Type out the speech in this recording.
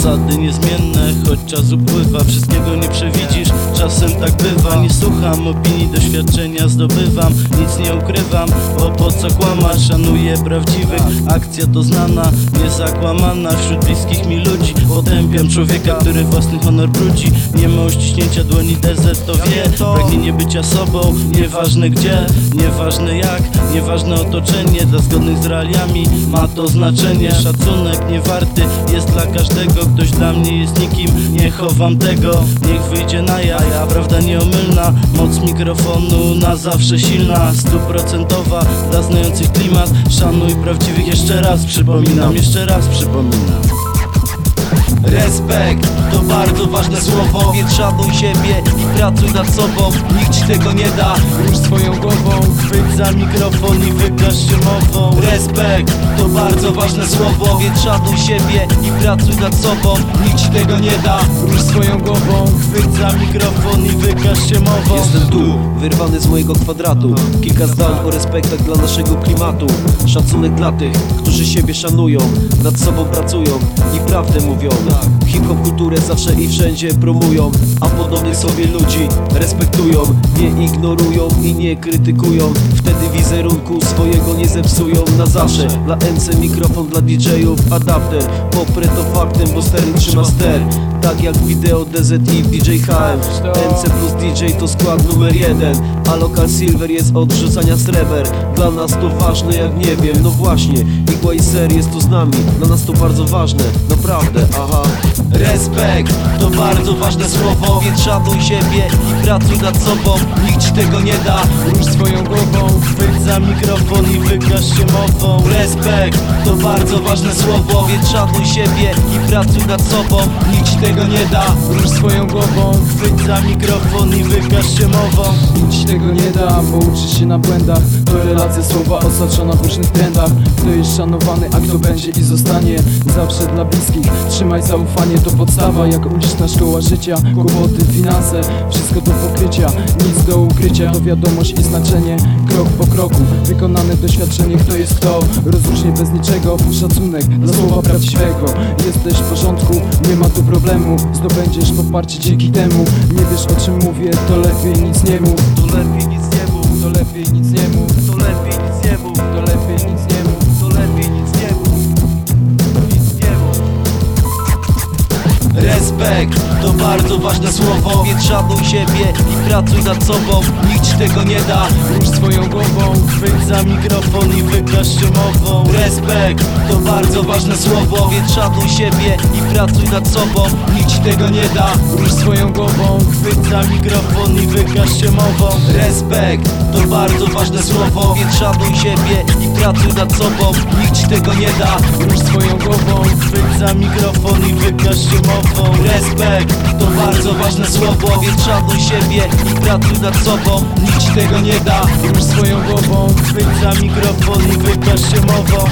Zasady niezmienne, choć czas upływa Wszystkiego nie przewidzisz. Czasem tak bywa, nie słucham opinii, doświadczenia zdobywam. Nic nie ukrywam, bo po co kłamać? Szanuję prawdziwych, akcja to znana Niezakłamana. Wśród bliskich mi ludzi Potępiam człowieka, który własny honor brudzi. Nie ma uściśnięcia dłoni, desert to wie Pragnienie bycia sobą, nieważne gdzie Nieważne jak, nieważne otoczenie. Dla zgodnych z realiami ma to znaczenie. Szacunek niewarty jest dla każdego. Ktoś dla mnie jest nikim, nie chowam tego. Niech wyjdzie na jaja, prawda nieomylna Moc mikrofonu na zawsze silna Stuprocentowa dla znających klimat Szanuj prawdziwych jeszcze raz przypominam. Jeszcze raz przypominam Respekt to bardzo ważne słowo. Więc szanuj siebie i pracuj nad sobą. Nikt ci tego nie da. Rusz swoją głową Chwyć za mikrofon i wykaż się mową. Respekt to bardzo ważne słowo. Więc szanuj siebie i pracuj nad sobą. Nikt ci tego nie da. Rusz swoją głową Chwyć za mikrofon i wykaż się mową. Jestem tu, wyrwany z mojego kwadratu. Kilka zdań o respektach dla naszego klimatu. Szacunek dla tych, którzy siebie szanują Nad sobą pracują i prawdę mówią Hip-hop kulturę zawsze i wszędzie promują A podobnych sobie ludzi respektują. Nie ignorują i nie krytykują. Wtedy wizerunku swojego nie zepsują Na zawsze. Dla MC mikrofon, dla DJ-ów adapter. Poprę to faktem, bo sterling trzyma ster. Tak jak wideo DZ i DJ HM MC plus DJ to skład numer jeden A Local Silver jest od rzucania sreber. Dla nas to ważne jak nie wiem, no właśnie Igła i ser jest tu z nami. Dla nas to bardzo ważne, naprawdę, aha Respekt to bardzo ważne słowo Więc szanuj siebie i pracuj nad sobą. Nikt ci tego nie da. Rusz swoją głową Chwyć za mikrofon i wykaż się mową. Respekt to bardzo ważne słowo Więc szanuj siebie i pracuj nad sobą. Nikt ci tego nie da. Rusz swoją głową Chwyć za mikrofon i wykaż się mową. Nic ci tego nie da, bo uczysz się na błędach. Korelacja słowa osaczona w różnych trendach. Kto jest szanowany, a kto będzie i zostanie Zawsze dla bliskich, trzymaj zaufanie To podstawa, jak uliczna szkoła życia Kłopoty, finanse, wszystko do pokrycia Nic do ukrycia, to wiadomość i znaczenie Krok po kroku, wykonane doświadczenie Kto jest kto, rozróżnię bez niczego Szacunek dla słowa prawdziwego Jesteś w porządku, nie ma tu problemu Zdobędziesz poparcie dzięki temu Nie wiesz o czym mówię, to lepiej nic nie mów To lepiej nic Respekt to bardzo ważne słowo. Więc szanuj siebie i pracuj nad sobą. Nikt tego nie da. Rusz swoją głową Chwyć za mikrofon i wykaż się mową. Respekt to bardzo ważne słowo. Więc szanuj siebie i pracuj nad sobą. Nikt tego nie da. Rusz swoją głową Chwyć za mikrofon i wykaż się mową. Respekt to bardzo ważne słowo. Więc szanuj siebie i pracuj nad sobą. Nikt tego nie da. Rusz swoją głową Chwyć za mikrofon i wykaż się Respekt to bardzo ważne słowo Więc szanuj siebie i pracuj nad sobą Nikt tego nie da. Rusz swoją głową Chwyć za mikrofon i wykaż się mową